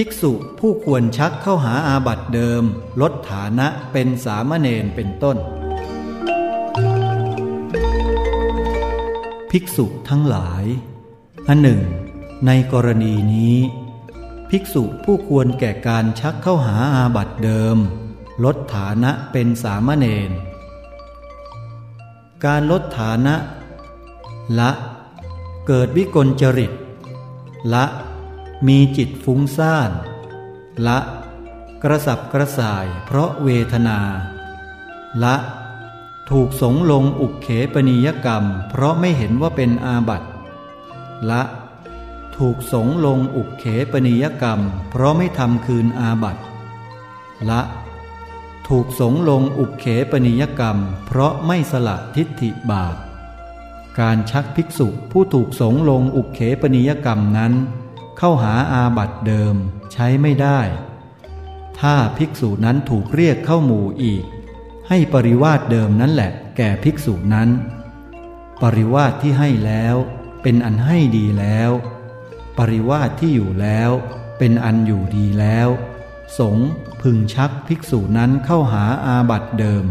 ภิกษุผู้ควรชักเข้าหาอาบัติเดิม ลดฐานะเป็นสามเณรเป็นต้น ภิกษุทั้งหลาย อันหนึ่ง ในกรณีนี้ ภิกษุผู้ควรแก่การชักเข้าหาอาบัติเดิม ลดฐานะเป็นสามเณรการลดฐานะ ละ เกิดวิกลจริต ละ มีจิตฟุ้งซ่าน ละ กระสับกระส่ายเพราะเวทนา ละ ถูกสงลงอุกเขปนิยกรรม เพราะไม่เห็นว่าเป็นอาบัติละ ถูกสงลงอุกเขปนิยกรรม เพราะไม่ทำคืนอาบัติละ ถูกสงลงอุกเขปนิยกรรม เพราะไม่สละทิฏฐิบาปการชักภิกษุผู้ถูกสงลงอุกเขปนิยกรรมนั้น เข้าหาอาบัตเดิมใช้ไม่ได้ ถ้าภิกษุนั้นถูกเรียกเข้าหมู่อีก ให้ปริวาสเดิมนั่นแหละแก่ภิกษุนั้น ปริวาสที่ให้แล้วเป็นอันให้ดีแล้ว ปริวาสที่อยู่แล้วเป็นอันอยู่ดีแล้ว สงพึงชักภิกษุนั้นเข้าหาอาบัตเดิม